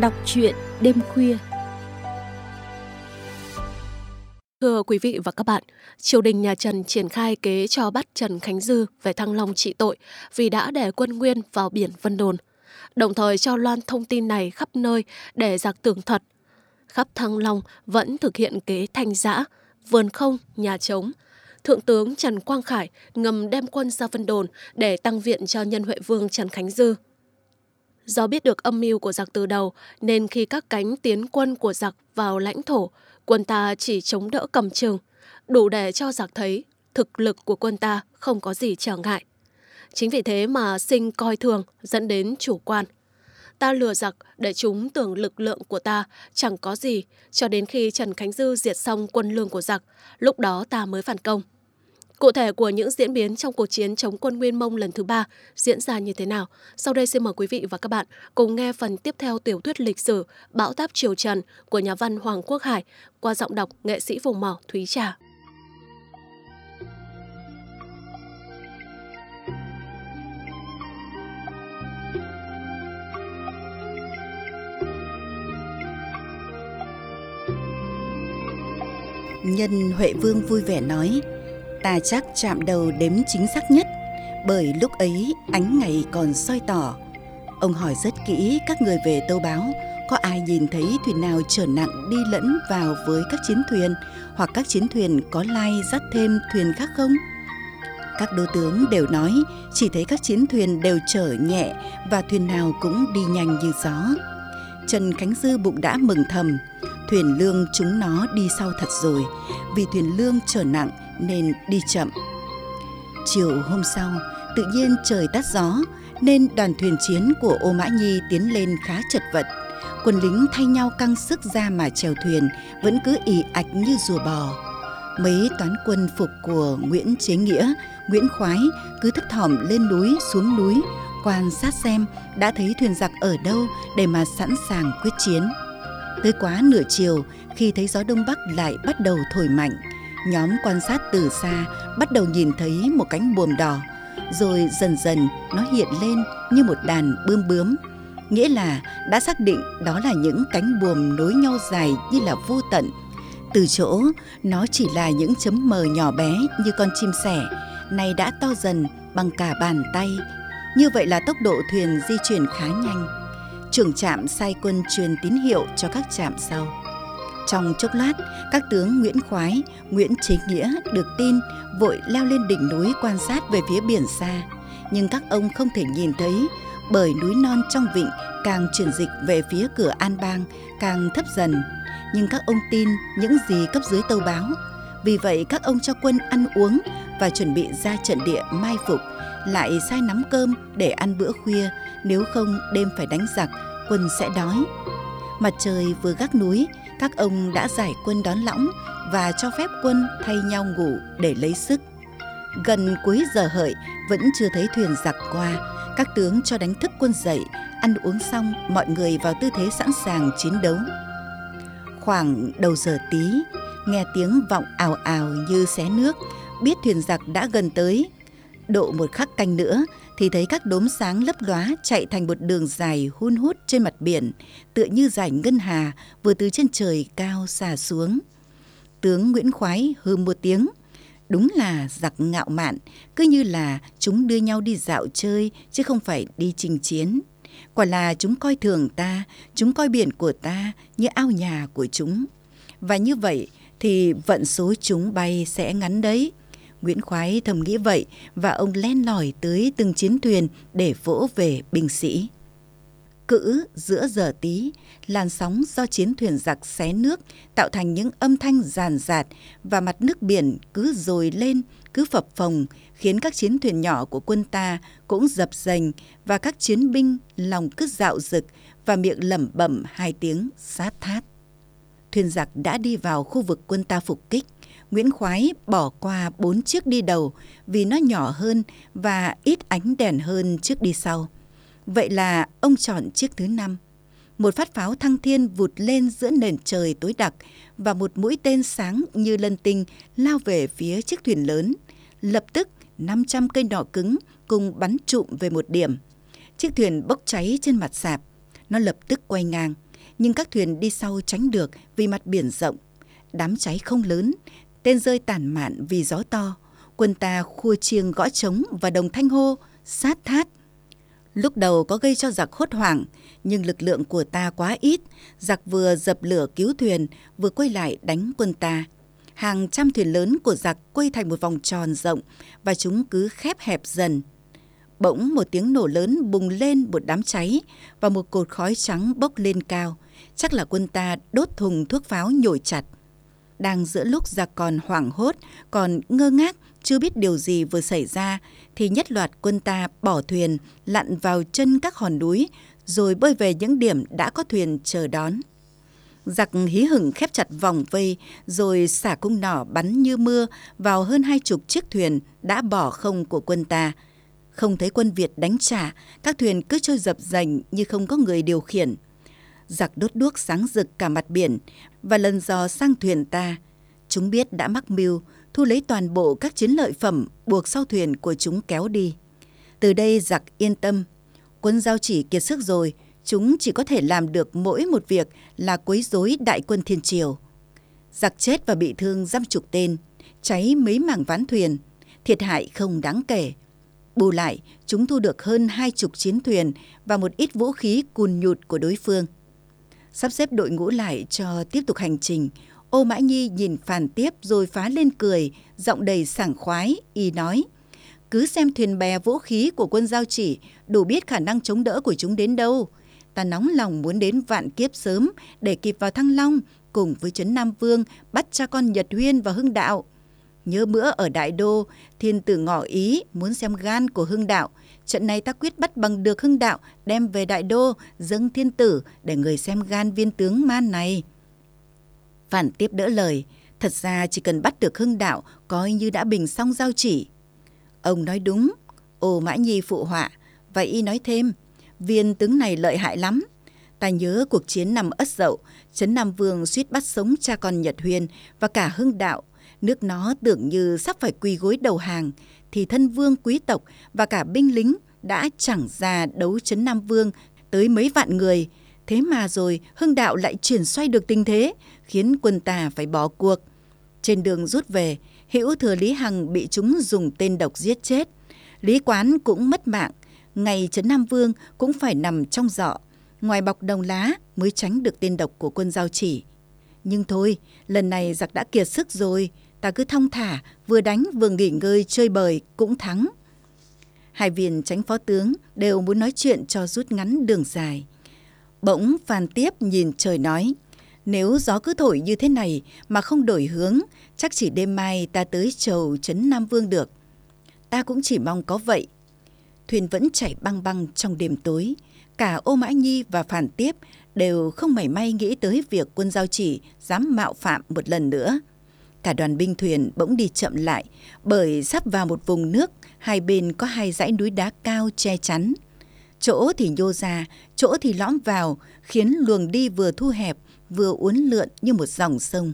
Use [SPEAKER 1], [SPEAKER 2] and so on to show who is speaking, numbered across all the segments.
[SPEAKER 1] Đọc truyện đêm khuya Thưa quý vị và các bạn, triều đình nhà Trần triển khai kế cho bắt Trần Khánh Dư về Thăng Long trị tội vì đã để quân Nguyên vào biển Vân Đồn, đồng thời cho loan thông tin này khắp nơi để giặc tưởng thật. Khắp Thăng Long vẫn thực hiện kế thanh giã, vườn không, nhà trống. Thượng tướng Trần Quang Khải ngầm đem quân ra Vân Đồn để tăng viện cho nhân Huệ Vương Trần Khánh Dư. Do biết được âm mưu của giặc từ đầu, nên khi các cánh tiến quân của giặc vào lãnh thổ, quân ta chỉ chống đỡ cầm chừng, đủ để cho giặc thấy thực lực của quân ta không có gì trở ngại. Chính vì thế mà sinh coi thường dẫn đến chủ quan. Ta lừa giặc để chúng tưởng lực lượng của ta chẳng có gì cho đến khi Trần Khánh Dư diệt xong quân lương của giặc, lúc đó ta mới phản công. Cụ thể của những diễn biến trong cuộc chiến chống quân Nguyên Mông lần thứ ba diễn ra như thế nào? Sau đây xin mời quý vị và các bạn cùng nghe phần tiếp theo tiểu thuyết lịch sử Bão táp Triều Trần của nhà văn Hoàng Quốc Hải qua giọng đọc nghệ sĩ vùng mỏ Thúy Trà.
[SPEAKER 2] Nhân Huệ Vương vui vẻ nói ta chắc chạm đầu đếm chính xác nhất, bởi lúc ấy ánh ngày còn soi tỏ. Ông hỏi rất kỹ các người về tâu báo, có ai nhìn thấy thuyền nào chở nặng đi lẫn vào với các chiến thuyền, hoặc các chiến thuyền có lai dắt thêm thuyền khác không? Các đô tướng đều nói, chỉ thấy các chiến thuyền đều chở nhẹ và thuyền nào cũng đi nhanh như gió. Trần khánh dư bụng đã mừng thầm, thuyền lương chúng nó đi sau thật rồi, vì thuyền lương chở nặng nên đi chậm. Chiều hôm sau, tự nhiên trời tắt gió nên đoàn thuyền chiến của Ô Mã Nhi tiến lên khá chật vật. Quân lính thay nhau căng sức ra mà chèo thuyền vẫn cứ ì ạch như rùa bò. Mấy toán quân phục của Nguyễn Chế Nghĩa, Nguyễn Khoái cứ thấp thỏm lên núi xuống núi quan sát xem đã thấy thuyền giặc ở đâu để mà sẵn sàng quyết chiến. Tới quá nửa chiều, khi thấy gió đông bắc lại bắt đầu thổi mạnh, nhóm quan sát từ xa bắt đầu nhìn thấy một cánh buồm đỏ, rồi dần dần nó hiện lên như một đàn bươm bướm. Nghĩa là đã xác định đó là những cánh buồm nối nhau dài như là vô tận. Từ chỗ, nó chỉ là những chấm mờ nhỏ bé như con chim sẻ, nay đã to dần bằng cả bàn tay. Như vậy là tốc độ thuyền di chuyển khá nhanh. Trưởng trạm sai quân truyền tín hiệu cho các trạm sau trong chốc lát, các tướng Nguyễn Khoái, Nguyễn Chế Nghĩa được tin vội leo lên đỉnh núi quan sát về phía biển xa. Nhưng các ông không thể nhìn thấy bởi núi non trong vịnh càng chuyển dịch về phía cửa An Bang càng thấp dần. Nhưng các ông tin những gì cấp dưới tâu báo. Vì vậy các ông cho quân ăn uống và chuẩn bị ra trận địa mai phục, lại sai nắm cơm để ăn bữa khuya, nếu không đêm phải đánh giặc, quân sẽ đói. Mặt trời vừa gác núi, các ông đã giải quân đón lõng và cho phép quân thay nhau ngủ để lấy sức. Gần cuối giờ hợi vẫn chưa thấy thuyền giặc qua, các tướng cho đánh thức quân dậy, ăn uống xong mọi người vào tư thế sẵn sàng chiến đấu. Khoảng đầu giờ tí, nghe tiếng vọng ào ào như xé nước, biết thuyền giặc đã gần tới. Độ một khắc canh nữa thì thấy các đốm sáng lấp lóa chạy thành một đường dài hun hút trên mặt biển, tựa như dải ngân hà vừa từ trên trời cao xà xuống. Tướng Nguyễn Khoái hư một tiếng, đúng là giặc ngạo mạn, cứ như là chúng đưa nhau đi dạo chơi chứ không phải đi chinh chiến. Quả là chúng coi thường ta, chúng coi biển của ta như ao nhà của chúng. Và như vậy thì vận số chúng bay sẽ ngắn đấy. Nguyễn Khoái thầm nghĩ vậy và ông len lỏi tới từng chiến thuyền để vỗ về binh sĩ. Cữ giữa giờ tí, làn sóng do chiến thuyền giặc xé nước tạo thành những âm thanh ràn rạt và mặt nước biển cứ dồi lên, cứ phập phồng, khiến các chiến thuyền nhỏ của quân ta cũng dập dềnh và các chiến binh lòng cứ dạo rực và miệng lẩm bẩm hai tiếng sát thát. Thuyền giặc đã đi vào khu vực quân ta phục kích Nguyễn Khoái bỏ qua bốn chiếc đi đầu vì nó nhỏ hơn và ít ánh đèn hơn chiếc đi sau. Vậy là ông chọn chiếc thứ năm. Một phát pháo thăng thiên vụt lên giữa nền trời tối đặc và một mũi tên sáng như lân tinh lao về phía chiếc thuyền lớn. Lập tức 500 cây nọ cứng cùng bắn trụm về một điểm. Chiếc thuyền bốc cháy trên mặt sạp. Nó lập tức quay ngang. nhưng các thuyền đi sau tránh được vì mặt biển rộng. Đám cháy không lớn, tên rơi tản mạn vì gió to. Quân ta khua chiêng gõ trống và đồng thanh hô, sát thát. Lúc đầu có gây cho giặc hốt hoảng, nhưng lực lượng của ta quá ít. Giặc vừa dập lửa cứu thuyền, vừa quay lại đánh quân ta. Hàng trăm thuyền lớn của giặc quay thành một vòng tròn rộng và chúng cứ khép hẹp dần. Bỗng một tiếng nổ lớn bùng lên một đám cháy và một cột khói trắng bốc lên cao. Chắc là quân ta đốt thùng thuốc pháo nhồi chặt. Đang giữa lúc giặc còn hoảng hốt, còn ngơ ngác, chưa biết điều gì vừa xảy ra, thì nhất loạt quân ta bỏ thuyền, lặn vào chân các hòn núi, rồi bơi về những điểm đã có thuyền chờ đón. Giặc hí hửng khép chặt vòng vây, rồi xả cung nỏ bắn như mưa vào hơn hai chục chiếc thuyền đã bỏ không của quân ta. Không thấy quân Việt đánh trả, các thuyền cứ trôi dập dành như không có người điều khiển. Giặc đốt đuốc sáng rực cả mặt biển và lần dò sang thuyền ta. Chúng biết đã mắc mưu, thu lấy toàn bộ các chiến lợi phẩm buộc sau thuyền của chúng kéo đi. Từ đây giặc yên tâm. Quân giao chỉ kiệt sức rồi, chúng chỉ có thể làm được mỗi một việc là quấy rối đại quân thiên triều. Giặc chết và bị thương dăm chục tên, cháy mấy mảng ván thuyền, thiệt hại không đáng kể. Bù lại, chúng thu được hơn hai chục chiến thuyền và một ít vũ khí cùn nhụt của đối phương. Sắp xếp đội ngũ lại cho tiếp tục hành trình, Ô Mã Nhi nhìn phàn tiếp rồi phá lên cười, giọng đầy sảng khoái, y nói. Cứ xem thuyền bè vũ khí của quân giao chỉ, đủ biết khả năng chống đỡ của chúng đến đâu. Ta nóng lòng muốn đến vạn kiếp sớm để kịp vào Thăng Long, cùng với Trấn Nam Vương bắt cha con Nhật Huyên và Hưng Đạo. Nhớ bữa ở Đại Đô, thiên tử ngỏ ý muốn xem gan của Hưng Đạo. Trận này ta quyết bắt bằng được Hưng Đạo, đem về Đại Đô, dâng thiên tử để người xem gan viên tướng man này. Phản tiếp đỡ lời, thật ra chỉ cần bắt được Hưng Đạo coi như đã bình xong giao chỉ. Ông nói đúng, ồ Mã Nhi phụ họa, và y nói thêm, viên tướng này lợi hại lắm. Ta nhớ cuộc chiến năm Ất Dậu, Trấn Nam Vương suýt bắt sống cha con Nhật Huyền và cả Hưng Đạo. Nước nó tưởng như sắp phải quỳ gối đầu hàng, thì thân vương quý tộc và cả binh lính đã chẳng ra đấu chấn Nam Vương tới mấy vạn người. Thế mà rồi Hưng Đạo lại chuyển xoay được tình thế, khiến quân ta phải bỏ cuộc. Trên đường rút về, hữu thừa Lý Hằng bị chúng dùng tên độc giết chết. Lý Quán cũng mất mạng, ngày Trấn Nam Vương cũng phải nằm trong dọ, ngoài bọc đồng lá mới tránh được tên độc của quân giao chỉ. Nhưng thôi, lần này giặc đã kiệt sức rồi, ta cứ thong thả, vừa đánh vừa nghỉ ngơi chơi bời cũng thắng. Hai viên tránh phó tướng đều muốn nói chuyện cho rút ngắn đường dài. Bỗng Phan Tiếp nhìn trời nói, nếu gió cứ thổi như thế này mà không đổi hướng, chắc chỉ đêm mai ta tới chầu Trấn Nam Vương được. Ta cũng chỉ mong có vậy. Thuyền vẫn chảy băng băng trong đêm tối. Cả Ô Mã Nhi và Phản Tiếp đều không mảy may nghĩ tới việc quân giao chỉ dám mạo phạm một lần nữa. Cả đoàn binh thuyền bỗng đi chậm lại bởi sắp vào một vùng nước, hai bên có hai dãy núi đá cao che chắn. Chỗ thì nhô ra, chỗ thì lõm vào, khiến luồng đi vừa thu hẹp, vừa uốn lượn như một dòng sông.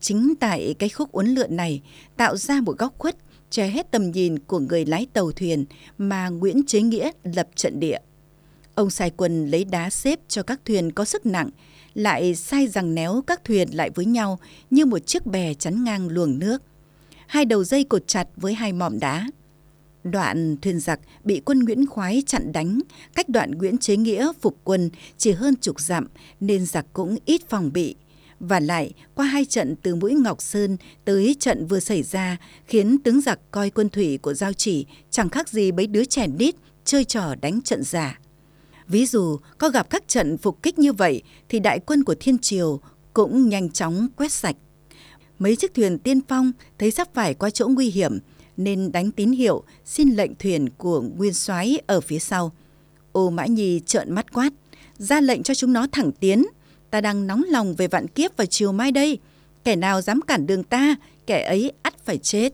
[SPEAKER 2] Chính tại cái khúc uốn lượn này tạo ra một góc khuất che hết tầm nhìn của người lái tàu thuyền mà Nguyễn Chế Nghĩa lập trận địa. Ông sai quân lấy đá xếp cho các thuyền có sức nặng, lại sai rằng néo các thuyền lại với nhau như một chiếc bè chắn ngang luồng nước. Hai đầu dây cột chặt với hai mỏm đá. Đoạn thuyền giặc bị quân Nguyễn Khoái chặn đánh, cách đoạn Nguyễn Chế Nghĩa phục quân chỉ hơn chục dặm nên giặc cũng ít phòng bị. Và lại, qua hai trận từ mũi Ngọc Sơn tới trận vừa xảy ra khiến tướng giặc coi quân thủy của Giao Chỉ chẳng khác gì mấy đứa trẻ đít chơi trò đánh trận giả. Ví dụ, có gặp các trận phục kích như vậy thì đại quân của Thiên Triều cũng nhanh chóng quét sạch. Mấy chiếc thuyền tiên phong thấy sắp phải qua chỗ nguy hiểm nên đánh tín hiệu xin lệnh thuyền của nguyên soái ở phía sau. Ô Mã Nhi trợn mắt quát, ra lệnh cho chúng nó thẳng tiến. Ta đang nóng lòng về vạn kiếp vào chiều mai đây. Kẻ nào dám cản đường ta, kẻ ấy ắt phải chết.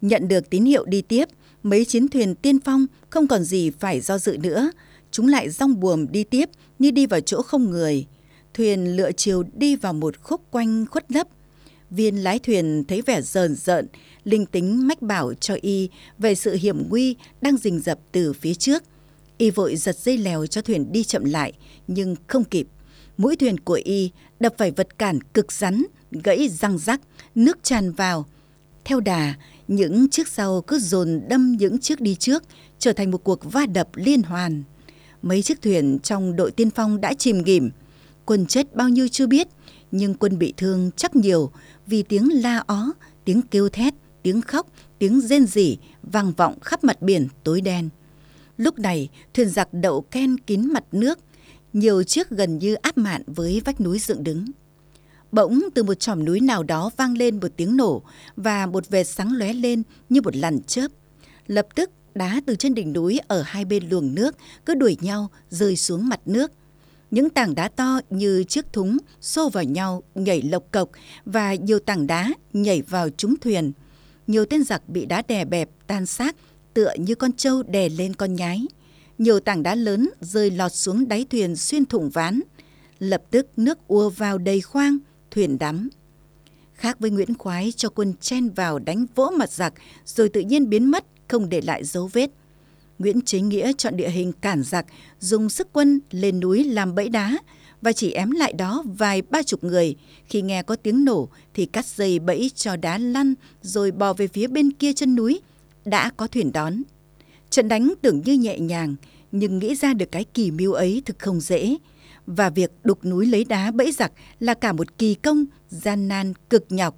[SPEAKER 2] Nhận được tín hiệu đi tiếp, mấy chiến thuyền tiên phong không còn gì phải do dự nữa. Chúng lại rong buồm đi tiếp như đi vào chỗ không người. Thuyền lựa chiều đi vào một khúc quanh khuất lấp. Viên lái thuyền thấy vẻ rờn rợn, linh tính mách bảo cho y về sự hiểm nguy đang rình rập từ phía trước. Y vội giật dây lèo cho thuyền đi chậm lại, nhưng không kịp. Mũi thuyền của y đập phải vật cản cực rắn, gãy răng rắc, nước tràn vào. Theo đà, những chiếc sau cứ dồn đâm những chiếc đi trước, trở thành một cuộc va đập liên hoàn. Mấy chiếc thuyền trong đội tiên phong đã chìm nghỉm. Quân chết bao nhiêu chưa biết, nhưng quân bị thương chắc nhiều vì tiếng la ó, tiếng kêu thét, tiếng khóc, tiếng rên rỉ vang vọng khắp mặt biển tối đen. Lúc này, thuyền giặc đậu ken kín mặt nước, nhiều chiếc gần như áp mạn với vách núi dựng đứng. Bỗng từ một chòm núi nào đó vang lên một tiếng nổ và một vệt sáng lóe lên như một làn chớp. Lập tức đá từ trên đỉnh núi ở hai bên luồng nước cứ đuổi nhau rơi xuống mặt nước. Những tảng đá to như chiếc thúng xô vào nhau nhảy lộc cộc và nhiều tảng đá nhảy vào trúng thuyền. Nhiều tên giặc bị đá đè bẹp tan xác tựa như con trâu đè lên con nhái. Nhiều tảng đá lớn rơi lọt xuống đáy thuyền xuyên thủng ván. Lập tức nước ua vào đầy khoang, thuyền đắm. Khác với Nguyễn Khoái cho quân chen vào đánh vỗ mặt giặc rồi tự nhiên biến mất không để lại dấu vết. Nguyễn Chế Nghĩa chọn địa hình cản giặc, dùng sức quân lên núi làm bẫy đá và chỉ ém lại đó vài ba chục người. Khi nghe có tiếng nổ thì cắt dây bẫy cho đá lăn rồi bò về phía bên kia chân núi. Đã có thuyền đón. Trận đánh tưởng như nhẹ nhàng, nhưng nghĩ ra được cái kỳ mưu ấy thực không dễ. Và việc đục núi lấy đá bẫy giặc là cả một kỳ công, gian nan, cực nhọc.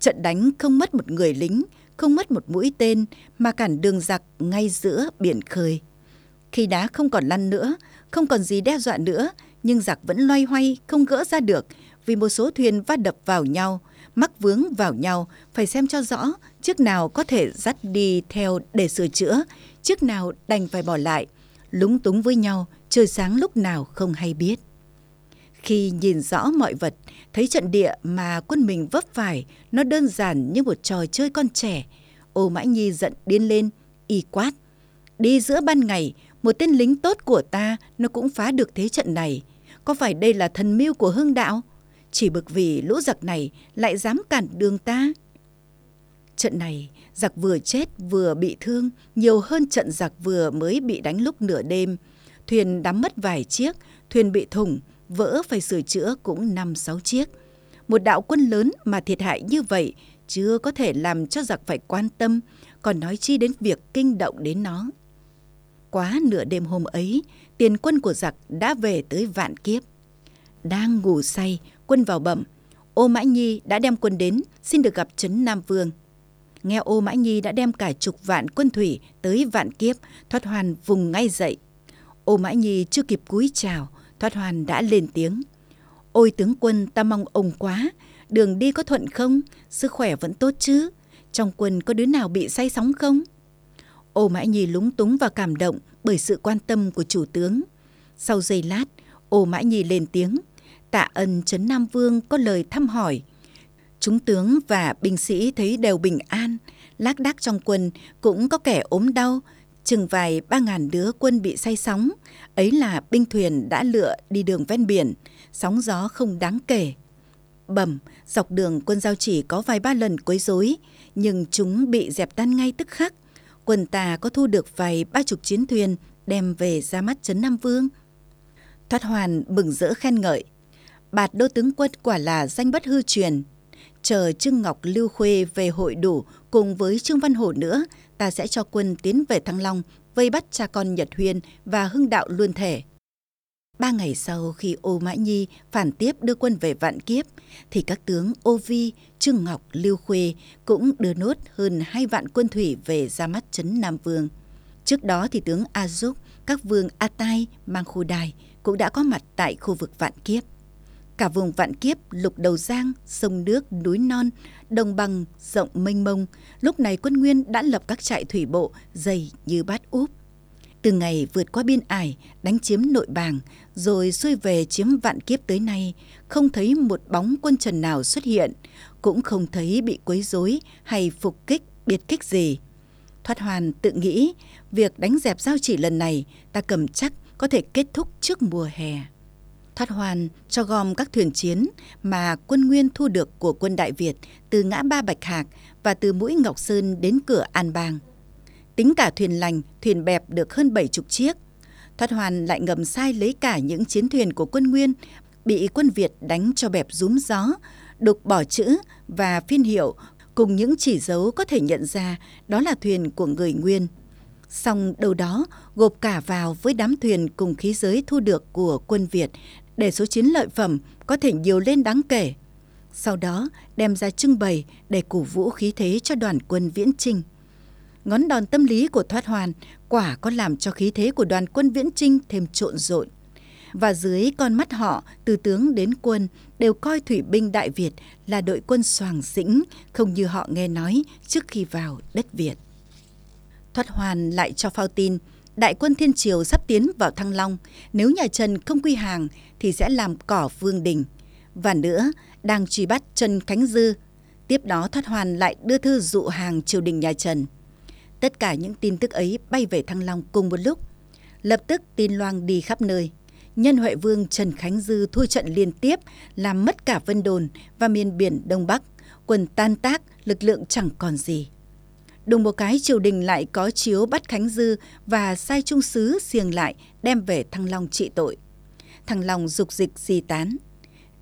[SPEAKER 2] Trận đánh không mất một người lính, không mất một mũi tên mà cản đường giặc ngay giữa biển khơi. Khi đá không còn lăn nữa, không còn gì đe dọa nữa, nhưng giặc vẫn loay hoay không gỡ ra được vì một số thuyền va đập vào nhau, mắc vướng vào nhau, phải xem cho rõ chiếc nào có thể dắt đi theo để sửa chữa, chiếc nào đành phải bỏ lại, lúng túng với nhau, trời sáng lúc nào không hay biết. Khi nhìn rõ mọi vật, thấy trận địa mà quân mình vấp phải, nó đơn giản như một trò chơi con trẻ. Ô Mã Nhi giận điên lên, y quát. Đi giữa ban ngày, một tên lính tốt của ta nó cũng phá được thế trận này. Có phải đây là thần mưu của hương đạo? Chỉ bực vì lũ giặc này lại dám cản đường ta. Trận này, giặc vừa chết vừa bị thương, nhiều hơn trận giặc vừa mới bị đánh lúc nửa đêm. Thuyền đắm mất vài chiếc, thuyền bị thủng, vỡ phải sửa chữa cũng năm sáu chiếc. Một đạo quân lớn mà thiệt hại như vậy chưa có thể làm cho giặc phải quan tâm, còn nói chi đến việc kinh động đến nó. Quá nửa đêm hôm ấy, tiền quân của giặc đã về tới vạn kiếp. Đang ngủ say, quân vào bẩm. Ô Mã Nhi đã đem quân đến, xin được gặp Trấn Nam Vương. Nghe ô Mã Nhi đã đem cả chục vạn quân thủy tới vạn kiếp, thoát hoàn vùng ngay dậy. Ô Mã Nhi chưa kịp cúi chào, thoát hoàn đã lên tiếng. Ôi tướng quân ta mong ông quá, đường đi có thuận không, sức khỏe vẫn tốt chứ, trong quân có đứa nào bị say sóng không? Ô Mã Nhi lúng túng và cảm động bởi sự quan tâm của chủ tướng. Sau giây lát, Ô Mã Nhi lên tiếng, tạ ân Trấn Nam Vương có lời thăm hỏi. Chúng tướng và binh sĩ thấy đều bình an, lác đác trong quân cũng có kẻ ốm đau, chừng vài ba ngàn đứa quân bị say sóng, ấy là binh thuyền đã lựa đi đường ven biển, sóng gió không đáng kể. Bẩm, dọc đường quân giao chỉ có vài ba lần quấy rối, nhưng chúng bị dẹp tan ngay tức khắc. Quân ta có thu được vài ba chục chiến thuyền đem về ra mắt Trấn Nam Vương. Thoát hoàn bừng rỡ khen ngợi. Bạt đô tướng quân quả là danh bất hư truyền. Chờ Trương Ngọc Lưu Khuê về hội đủ cùng với Trương Văn Hổ nữa, ta sẽ cho quân tiến về Thăng Long, vây bắt cha con Nhật Huyên và Hưng Đạo Luân Thể. Ba ngày sau khi Ô Mã Nhi phản tiếp đưa quân về Vạn Kiếp, thì các tướng Ô Vi, Trương Ngọc, Lưu Khuê cũng đưa nốt hơn hai vạn quân thủy về ra mắt trấn Nam Vương. Trước đó thì tướng A Dúc, các vương A Tai, Mang Khu Đài cũng đã có mặt tại khu vực Vạn Kiếp. Cả vùng Vạn Kiếp, lục đầu giang, sông nước, núi non, đồng bằng, rộng mênh mông, lúc này quân Nguyên đã lập các trại thủy bộ dày như bát úp từ ngày vượt qua biên ải, đánh chiếm nội bàng, rồi xuôi về chiếm vạn kiếp tới nay, không thấy một bóng quân trần nào xuất hiện, cũng không thấy bị quấy rối hay phục kích, biệt kích gì. Thoát hoàn tự nghĩ, việc đánh dẹp giao chỉ lần này ta cầm chắc có thể kết thúc trước mùa hè. Thoát hoàn cho gom các thuyền chiến mà quân Nguyên thu được của quân Đại Việt từ ngã ba Bạch Hạc và từ mũi Ngọc Sơn đến cửa An Bang. Tính cả thuyền lành, thuyền bẹp được hơn bảy chục chiếc. Thoát hoàn lại ngầm sai lấy cả những chiến thuyền của quân Nguyên bị quân Việt đánh cho bẹp rúm gió, đục bỏ chữ và phiên hiệu cùng những chỉ dấu có thể nhận ra đó là thuyền của người Nguyên. Xong đâu đó gộp cả vào với đám thuyền cùng khí giới thu được của quân Việt để số chiến lợi phẩm có thể nhiều lên đáng kể. Sau đó đem ra trưng bày để cổ vũ khí thế cho đoàn quân viễn trinh. Ngón đòn tâm lý của Thoát Hoàn quả có làm cho khí thế của đoàn quân viễn trinh thêm trộn rộn. Và dưới con mắt họ, từ tướng đến quân đều coi thủy binh Đại Việt là đội quân soàng dĩnh, không như họ nghe nói trước khi vào đất Việt. Thoát Hoàn lại cho phao tin, đại quân Thiên Triều sắp tiến vào Thăng Long, nếu nhà Trần không quy hàng thì sẽ làm cỏ vương đình. Và nữa, đang truy bắt Trần Khánh Dư. Tiếp đó Thoát Hoàn lại đưa thư dụ hàng triều đình nhà Trần. Tất cả những tin tức ấy bay về Thăng Long cùng một lúc. Lập tức tin loang đi khắp nơi. Nhân Huệ Vương Trần Khánh Dư thua trận liên tiếp, làm mất cả Vân Đồn và miền biển Đông Bắc. Quân tan tác, lực lượng chẳng còn gì. Đùng một cái triều đình lại có chiếu bắt Khánh Dư và sai trung sứ xiềng lại đem về Thăng Long trị tội. Thăng Long dục dịch di tán.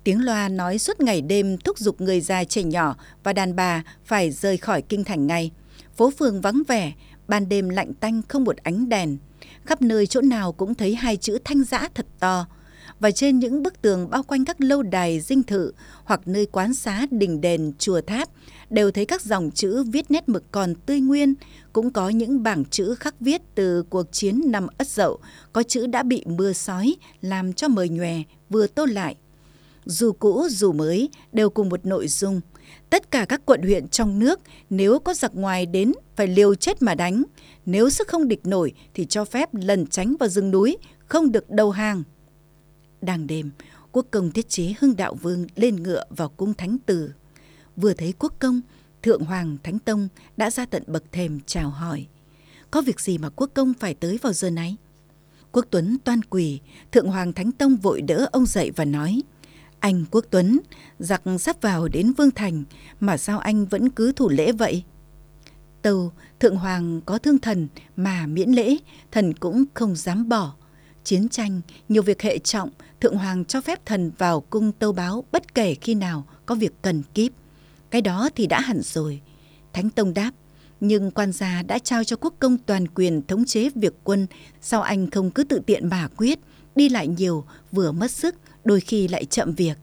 [SPEAKER 2] Tiếng loa nói suốt ngày đêm thúc giục người già trẻ nhỏ và đàn bà phải rời khỏi kinh thành ngay. Phố phường vắng vẻ, ban đêm lạnh tanh không một ánh đèn. Khắp nơi chỗ nào cũng thấy hai chữ thanh giã thật to. Và trên những bức tường bao quanh các lâu đài dinh thự hoặc nơi quán xá đình đền chùa tháp đều thấy các dòng chữ viết nét mực còn tươi nguyên, cũng có những bảng chữ khắc viết từ cuộc chiến năm Ất Dậu, có chữ đã bị mưa sói làm cho mờ nhòe vừa tô lại. Dù cũ dù mới đều cùng một nội dung. Tất cả các quận huyện trong nước nếu có giặc ngoài đến phải liều chết mà đánh. Nếu sức không địch nổi thì cho phép lần tránh vào rừng núi, không được đầu hàng. Đang đêm, quốc công thiết chế hưng đạo vương lên ngựa vào cung thánh tử vừa thấy quốc công, thượng hoàng thánh tông đã ra tận bậc thềm chào hỏi. Có việc gì mà quốc công phải tới vào giờ này? Quốc Tuấn toan quỳ, thượng hoàng thánh tông vội đỡ ông dậy và nói, anh Quốc Tuấn, giặc sắp vào đến Vương Thành, mà sao anh vẫn cứ thủ lễ vậy? Tâu, thượng hoàng có thương thần mà miễn lễ, thần cũng không dám bỏ. Chiến tranh, nhiều việc hệ trọng, thượng hoàng cho phép thần vào cung tâu báo bất kể khi nào có việc cần kíp. Cái đó thì đã hẳn rồi. Thánh Tông đáp, nhưng quan gia đã trao cho quốc công toàn quyền thống chế việc quân, sao anh không cứ tự tiện bà quyết, đi lại nhiều, vừa mất sức, đôi khi lại chậm việc.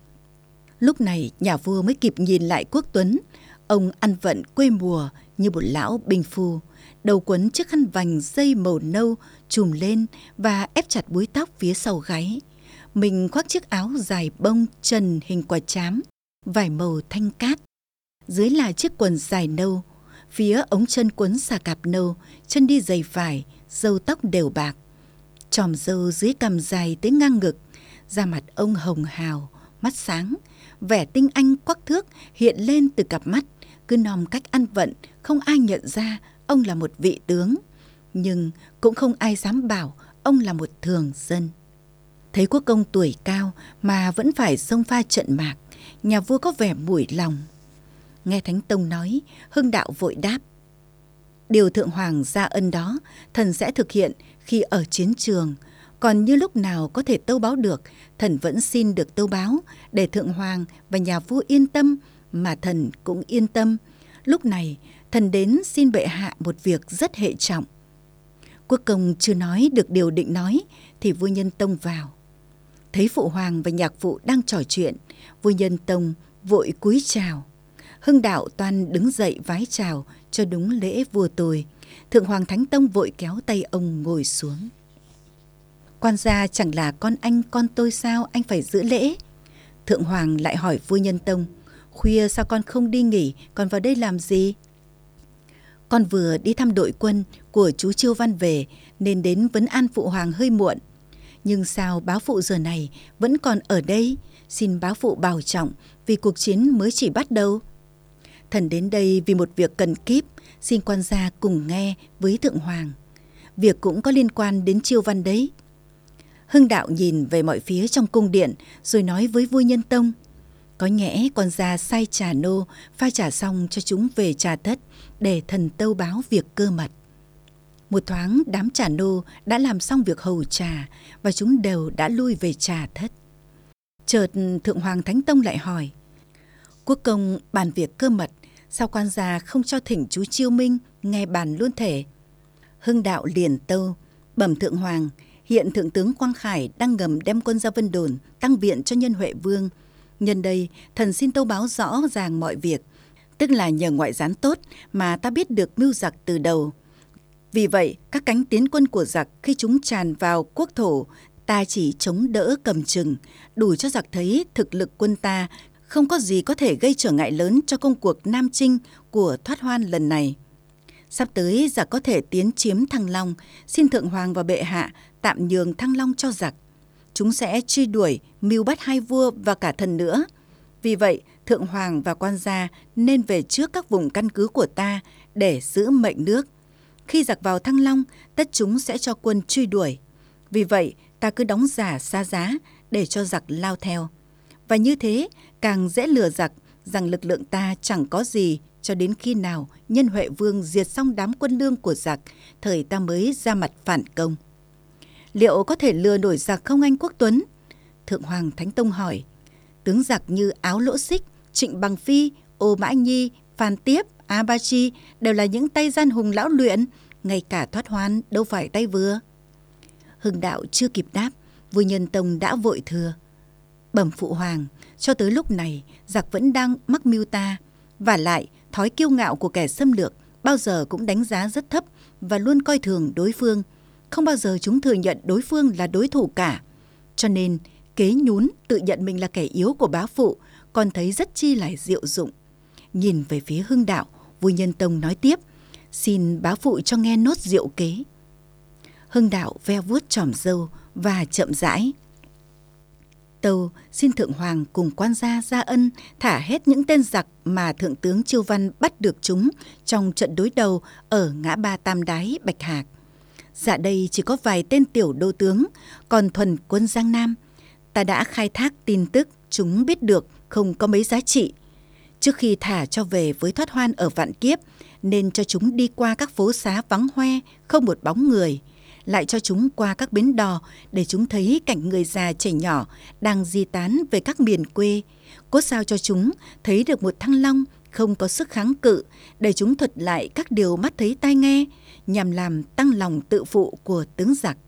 [SPEAKER 2] Lúc này nhà vua mới kịp nhìn lại quốc tuấn, ông ăn vận quê mùa như một lão binh phu, đầu quấn chiếc khăn vành dây màu nâu trùm lên và ép chặt búi tóc phía sau gáy. Mình khoác chiếc áo dài bông trần hình quả chám, vải màu thanh cát dưới là chiếc quần dài nâu, phía ống chân quấn xà cạp nâu, chân đi giày vải, râu tóc đều bạc. Tròm râu dưới cằm dài tới ngang ngực, da mặt ông hồng hào, mắt sáng, vẻ tinh anh quắc thước hiện lên từ cặp mắt, cứ nòm cách ăn vận, không ai nhận ra ông là một vị tướng, nhưng cũng không ai dám bảo ông là một thường dân. Thấy quốc công tuổi cao mà vẫn phải xông pha trận mạc, nhà vua có vẻ mủi lòng. Nghe Thánh Tông nói, Hưng Đạo vội đáp. Điều Thượng Hoàng ra ân đó, thần sẽ thực hiện khi ở chiến trường. Còn như lúc nào có thể tâu báo được, thần vẫn xin được tâu báo để Thượng Hoàng và nhà vua yên tâm, mà thần cũng yên tâm. Lúc này, thần đến xin bệ hạ một việc rất hệ trọng. Quốc công chưa nói được điều định nói, thì vua Nhân Tông vào. Thấy phụ hoàng và nhạc phụ đang trò chuyện, vua Nhân Tông vội cúi chào. Hưng đạo toan đứng dậy vái chào cho đúng lễ vua tôi. Thượng Hoàng Thánh Tông vội kéo tay ông ngồi xuống. Quan gia chẳng là con anh con tôi sao anh phải giữ lễ? Thượng Hoàng lại hỏi vua Nhân Tông. Khuya sao con không đi nghỉ, còn vào đây làm gì? Con vừa đi thăm đội quân của chú Chiêu Văn về nên đến vấn an phụ hoàng hơi muộn. Nhưng sao báo phụ giờ này vẫn còn ở đây? Xin báo phụ bảo trọng vì cuộc chiến mới chỉ bắt đầu. Thần đến đây vì một việc cần kíp, xin quan gia cùng nghe với Thượng Hoàng. Việc cũng có liên quan đến chiêu văn đấy. Hưng đạo nhìn về mọi phía trong cung điện rồi nói với vua nhân tông. Có nhẽ quan gia sai trà nô, pha trà xong cho chúng về trà thất để thần tâu báo việc cơ mật. Một thoáng đám trà nô đã làm xong việc hầu trà và chúng đều đã lui về trà thất. Chợt Thượng Hoàng Thánh Tông lại hỏi. Quốc công bàn việc cơ mật, sao quan gia không cho thỉnh chú Chiêu Minh nghe bàn luôn thể? Hưng đạo liền tâu, bẩm Thượng Hoàng, hiện Thượng tướng Quang Khải đang ngầm đem quân ra Vân Đồn tăng viện cho nhân Huệ Vương. Nhân đây, thần xin tâu báo rõ ràng mọi việc, tức là nhờ ngoại gián tốt mà ta biết được mưu giặc từ đầu. Vì vậy, các cánh tiến quân của giặc khi chúng tràn vào quốc thổ, ta chỉ chống đỡ cầm chừng, đủ cho giặc thấy thực lực quân ta không có gì có thể gây trở ngại lớn cho công cuộc Nam Trinh của thoát hoan lần này. Sắp tới giặc có thể tiến chiếm Thăng Long, xin Thượng Hoàng và Bệ Hạ tạm nhường Thăng Long cho giặc. Chúng sẽ truy đuổi, mưu bắt hai vua và cả thần nữa. Vì vậy, Thượng Hoàng và quan gia nên về trước các vùng căn cứ của ta để giữ mệnh nước. Khi giặc vào Thăng Long, tất chúng sẽ cho quân truy đuổi. Vì vậy, ta cứ đóng giả xa giá để cho giặc lao theo. Và như thế, càng dễ lừa giặc rằng lực lượng ta chẳng có gì cho đến khi nào nhân Huệ Vương diệt xong đám quân lương của giặc, thời ta mới ra mặt phản công. Liệu có thể lừa nổi giặc không anh Quốc Tuấn? Thượng Hoàng Thánh Tông hỏi. Tướng giặc như Áo Lỗ Xích, Trịnh Bằng Phi, Ô Mã Nhi, Phan Tiếp, A Ba Chi đều là những tay gian hùng lão luyện, ngay cả thoát hoan đâu phải tay vừa. Hưng đạo chưa kịp đáp, vua nhân tông đã vội thừa. Bẩm phụ hoàng, cho tới lúc này giặc vẫn đang mắc mưu ta. Và lại, thói kiêu ngạo của kẻ xâm lược bao giờ cũng đánh giá rất thấp và luôn coi thường đối phương. Không bao giờ chúng thừa nhận đối phương là đối thủ cả. Cho nên, kế nhún tự nhận mình là kẻ yếu của bá phụ còn thấy rất chi là diệu dụng. Nhìn về phía hưng đạo, vua nhân tông nói tiếp, xin bá phụ cho nghe nốt diệu kế. Hưng đạo ve vuốt tròm râu và chậm rãi. Tâu xin Thượng Hoàng cùng quan gia gia ân thả hết những tên giặc mà Thượng tướng Chiêu Văn bắt được chúng trong trận đối đầu ở ngã ba Tam Đái Bạch Hạc. Dạ đây chỉ có vài tên tiểu đô tướng, còn thuần quân Giang Nam. Ta đã khai thác tin tức chúng biết được không có mấy giá trị. Trước khi thả cho về với thoát hoan ở vạn kiếp, nên cho chúng đi qua các phố xá vắng hoe, không một bóng người – lại cho chúng qua các bến đò để chúng thấy cảnh người già trẻ nhỏ đang di tán về các miền quê. Cốt sao cho chúng thấy được một thăng long không có sức kháng cự để chúng thuật lại các điều mắt thấy tai nghe nhằm làm tăng lòng tự phụ của tướng giặc.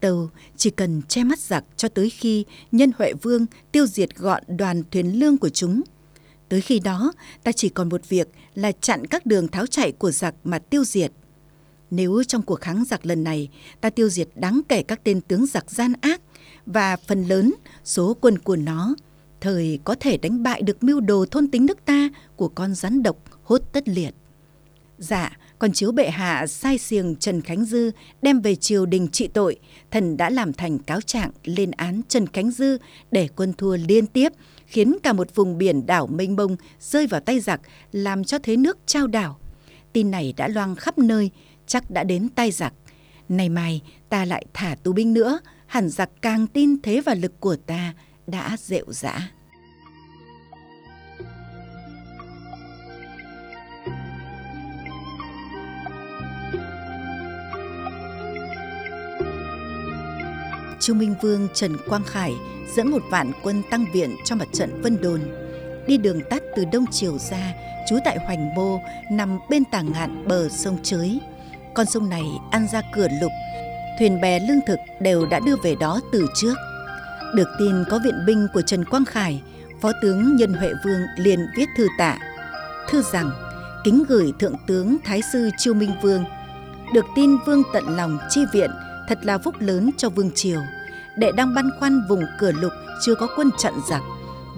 [SPEAKER 2] Tàu chỉ cần che mắt giặc cho tới khi nhân Huệ Vương tiêu diệt gọn đoàn thuyền lương của chúng. Tới khi đó, ta chỉ còn một việc là chặn các đường tháo chạy của giặc mà tiêu diệt. Nếu trong cuộc kháng giặc lần này ta tiêu diệt đáng kể các tên tướng giặc gian ác và phần lớn số quân của nó, thời có thể đánh bại được mưu đồ thôn tính nước ta của con rắn độc hốt tất liệt. Dạ, còn chiếu bệ hạ sai xiềng Trần Khánh Dư đem về triều đình trị tội, thần đã làm thành cáo trạng lên án Trần Khánh Dư để quân thua liên tiếp, khiến cả một vùng biển đảo mênh mông rơi vào tay giặc, làm cho thế nước trao đảo. Tin này đã loang khắp nơi, chắc đã đến tay giặc. Nay mai ta lại thả tù binh nữa, hẳn giặc càng tin thế và lực của ta đã rệu rã. Chu Minh Vương Trần Quang Khải dẫn một vạn quân tăng viện cho mặt trận Vân Đồn. Đi đường tắt từ Đông Triều ra, trú tại Hoành Bô, nằm bên tả ngạn bờ sông Chới. Con sông này ăn ra cửa lục, thuyền bè lương thực đều đã đưa về đó từ trước. Được tin có viện binh của Trần Quang Khải, Phó tướng Nhân Huệ Vương liền viết thư tạ. Thư rằng, kính gửi Thượng tướng Thái sư Chiêu Minh Vương. Được tin Vương tận lòng chi viện, thật là phúc lớn cho Vương Triều. Đệ đang băn khoăn vùng cửa lục chưa có quân chặn giặc.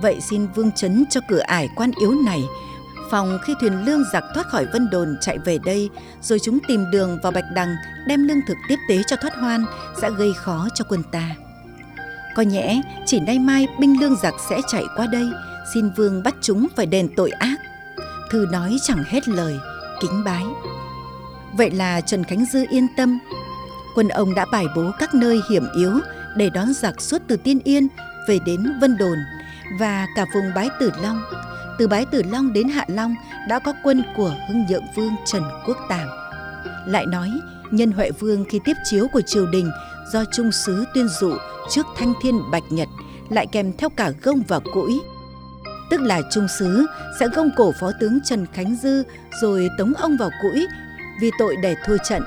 [SPEAKER 2] Vậy xin Vương chấn cho cửa ải quan yếu này phòng khi thuyền lương giặc thoát khỏi Vân Đồn chạy về đây, rồi chúng tìm đường vào Bạch Đằng đem lương thực tiếp tế cho thoát hoan sẽ gây khó cho quân ta. Có nhẽ chỉ nay mai binh lương giặc sẽ chạy qua đây, xin vương bắt chúng phải đền tội ác. Thư nói chẳng hết lời, kính bái. Vậy là Trần Khánh Dư yên tâm. Quân ông đã bài bố các nơi hiểm yếu để đón giặc suốt từ Tiên Yên về đến Vân Đồn và cả vùng Bái Tử Long từ Bái Tử Long đến Hạ Long đã có quân của Hưng Nhượng Vương Trần Quốc Tàng. Lại nói, nhân Huệ Vương khi tiếp chiếu của triều đình do trung sứ tuyên dụ trước Thanh Thiên Bạch Nhật lại kèm theo cả gông và cũi. Tức là trung sứ sẽ gông cổ phó tướng Trần Khánh Dư rồi tống ông vào cũi vì tội để thua trận.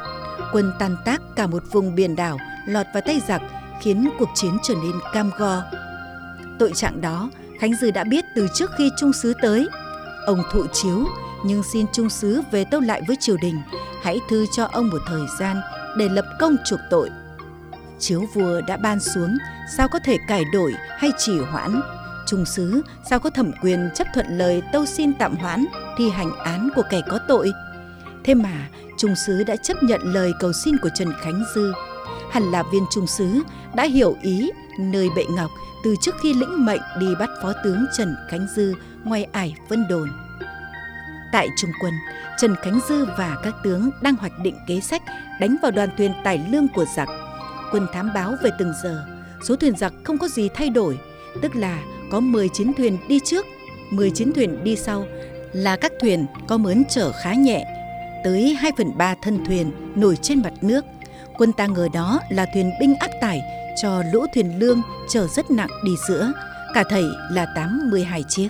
[SPEAKER 2] Quân tan tác cả một vùng biển đảo lọt vào tay giặc khiến cuộc chiến trở nên cam go. Tội trạng đó Khánh Dư đã biết từ trước khi trung sứ tới. Ông thụ chiếu nhưng xin trung sứ về tâu lại với triều đình, hãy thư cho ông một thời gian để lập công chuộc tội. Chiếu vua đã ban xuống, sao có thể cải đổi hay trì hoãn? Trung sứ sao có thẩm quyền chấp thuận lời tâu xin tạm hoãn thi hành án của kẻ có tội? Thế mà trung sứ đã chấp nhận lời cầu xin của Trần Khánh Dư. Hẳn là viên trung sứ đã hiểu ý nơi bệ ngọc từ trước khi lĩnh mệnh đi bắt phó tướng Trần Khánh Dư ngoài ải Vân Đồn. Tại Trung quân, Trần Khánh Dư và các tướng đang hoạch định kế sách đánh vào đoàn thuyền tải lương của giặc. Quân thám báo về từng giờ, số thuyền giặc không có gì thay đổi, tức là có 10 chiến thuyền đi trước, 10 chiến thuyền đi sau là các thuyền có mớn chở khá nhẹ, tới 2 phần 3 thân thuyền nổi trên mặt nước. Quân ta ngờ đó là thuyền binh áp tải cho lũ thuyền lương chở rất nặng đi giữa, cả thảy là 82 chiếc.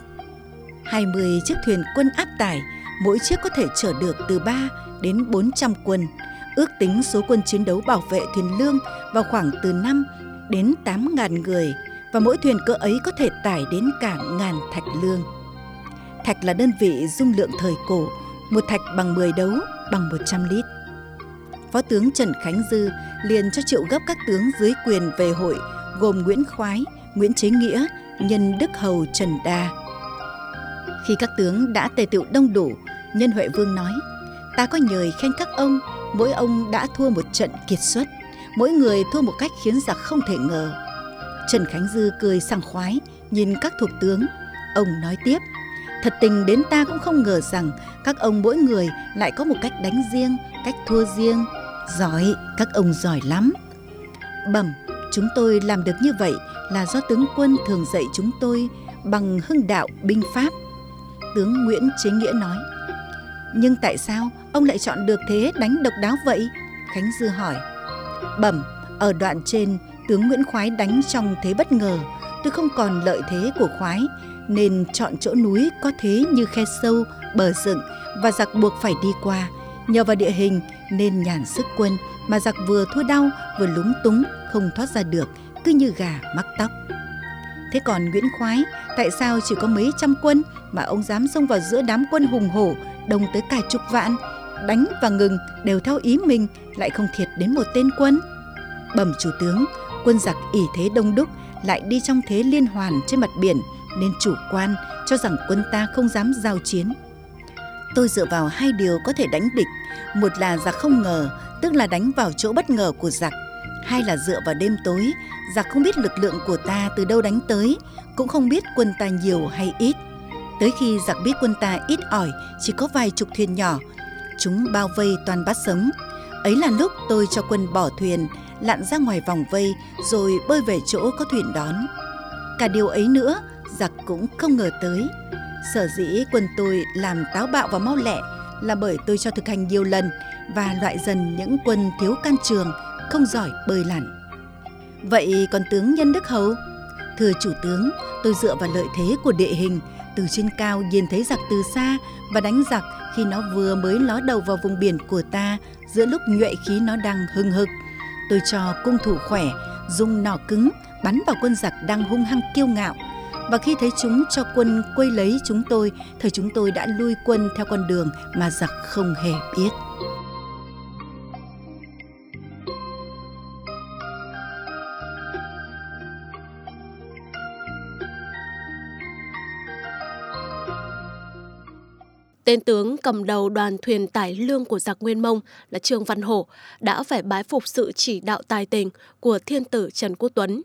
[SPEAKER 2] 20 chiếc thuyền quân áp tải, mỗi chiếc có thể chở được từ 3 đến 400 quân. Ước tính số quân chiến đấu bảo vệ thuyền lương vào khoảng từ 5 đến 8 ngàn người và mỗi thuyền cỡ ấy có thể tải đến cả ngàn thạch lương. Thạch là đơn vị dung lượng thời cổ, một thạch bằng 10 đấu bằng 100 lít. Phó tướng Trần Khánh Dư liền cho triệu gấp các tướng dưới quyền về hội gồm Nguyễn Khoái, Nguyễn Chế Nghĩa, Nhân Đức Hầu Trần Đa. Khi các tướng đã tề tựu đông đủ, Nhân Huệ Vương nói, ta có nhời khen các ông, mỗi ông đã thua một trận kiệt xuất, mỗi người thua một cách khiến giặc không thể ngờ. Trần Khánh Dư cười sảng khoái, nhìn các thuộc tướng. Ông nói tiếp, thật tình đến ta cũng không ngờ rằng các ông mỗi người lại có một cách đánh riêng, cách thua riêng. Giỏi, các ông giỏi lắm. Bẩm, chúng tôi làm được như vậy là do tướng quân thường dạy chúng tôi bằng hưng đạo binh pháp tướng Nguyễn Chế Nghĩa nói. Nhưng tại sao ông lại chọn được thế đánh độc đáo vậy? Khánh Dư hỏi. Bẩm, ở đoạn trên, tướng Nguyễn Khoái đánh trong thế bất ngờ. Tôi không còn lợi thế của Khoái, nên chọn chỗ núi có thế như khe sâu, bờ dựng và giặc buộc phải đi qua. Nhờ vào địa hình nên nhàn sức quân mà giặc vừa thua đau vừa lúng túng không thoát ra được, cứ như gà mắc tóc. Thế còn Nguyễn Khoái, tại sao chỉ có mấy trăm quân mà ông dám xông vào giữa đám quân hùng hổ, đông tới cả chục vạn, đánh và ngừng đều theo ý mình, lại không thiệt đến một tên quân? Bẩm chủ tướng, quân giặc ỷ thế đông đúc lại đi trong thế liên hoàn trên mặt biển nên chủ quan cho rằng quân ta không dám giao chiến. Tôi dựa vào hai điều có thể đánh địch, một là giặc không ngờ, tức là đánh vào chỗ bất ngờ của giặc, hai là dựa vào đêm tối giặc không biết lực lượng của ta từ đâu đánh tới cũng không biết quân ta nhiều hay ít. Tới khi giặc biết quân ta ít ỏi chỉ có vài chục thuyền nhỏ chúng bao vây toàn bắt sống. Ấy là lúc tôi cho quân bỏ thuyền lặn ra ngoài vòng vây rồi bơi về chỗ có thuyền đón. Cả điều ấy nữa giặc cũng không ngờ tới sở dĩ quân tôi làm táo bạo và mau lẹ là bởi tôi cho thực hành nhiều lần và loại dần những quân thiếu can trường không giỏi bơi lặn. Vậy còn tướng Nhân Đức Hầu? Thưa chủ tướng, tôi dựa vào lợi thế của địa hình, từ trên cao nhìn thấy giặc từ xa và đánh giặc khi nó vừa mới ló đầu vào vùng biển của ta giữa lúc nhuệ khí nó đang hưng hực. Tôi cho cung thủ khỏe, dùng nỏ cứng, bắn vào quân giặc đang hung hăng kiêu ngạo. Và khi thấy chúng cho quân quây lấy chúng tôi, thời chúng tôi đã lui quân theo con đường mà giặc không hề biết.
[SPEAKER 1] Tên tướng cầm đầu đoàn thuyền tải lương của giặc Nguyên Mông là Trương Văn Hổ đã phải bái phục sự chỉ đạo tài tình của thiên tử Trần Quốc Tuấn.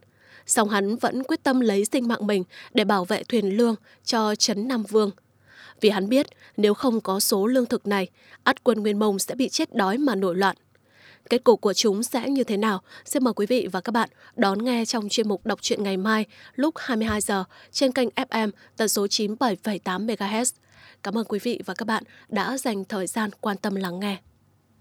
[SPEAKER 1] Song hắn vẫn quyết tâm lấy sinh mạng mình để bảo vệ thuyền lương cho Trấn Nam Vương. Vì hắn biết nếu không có số lương thực này, ắt quân Nguyên Mông sẽ bị chết đói mà nổi loạn. Kết cục của chúng sẽ như thế nào? Xin mời quý vị và các bạn đón nghe trong chuyên mục đọc truyện ngày mai lúc 22 giờ trên kênh FM tần số 97,8 MHz. Cảm ơn quý vị và các bạn đã dành thời gian quan tâm lắng nghe.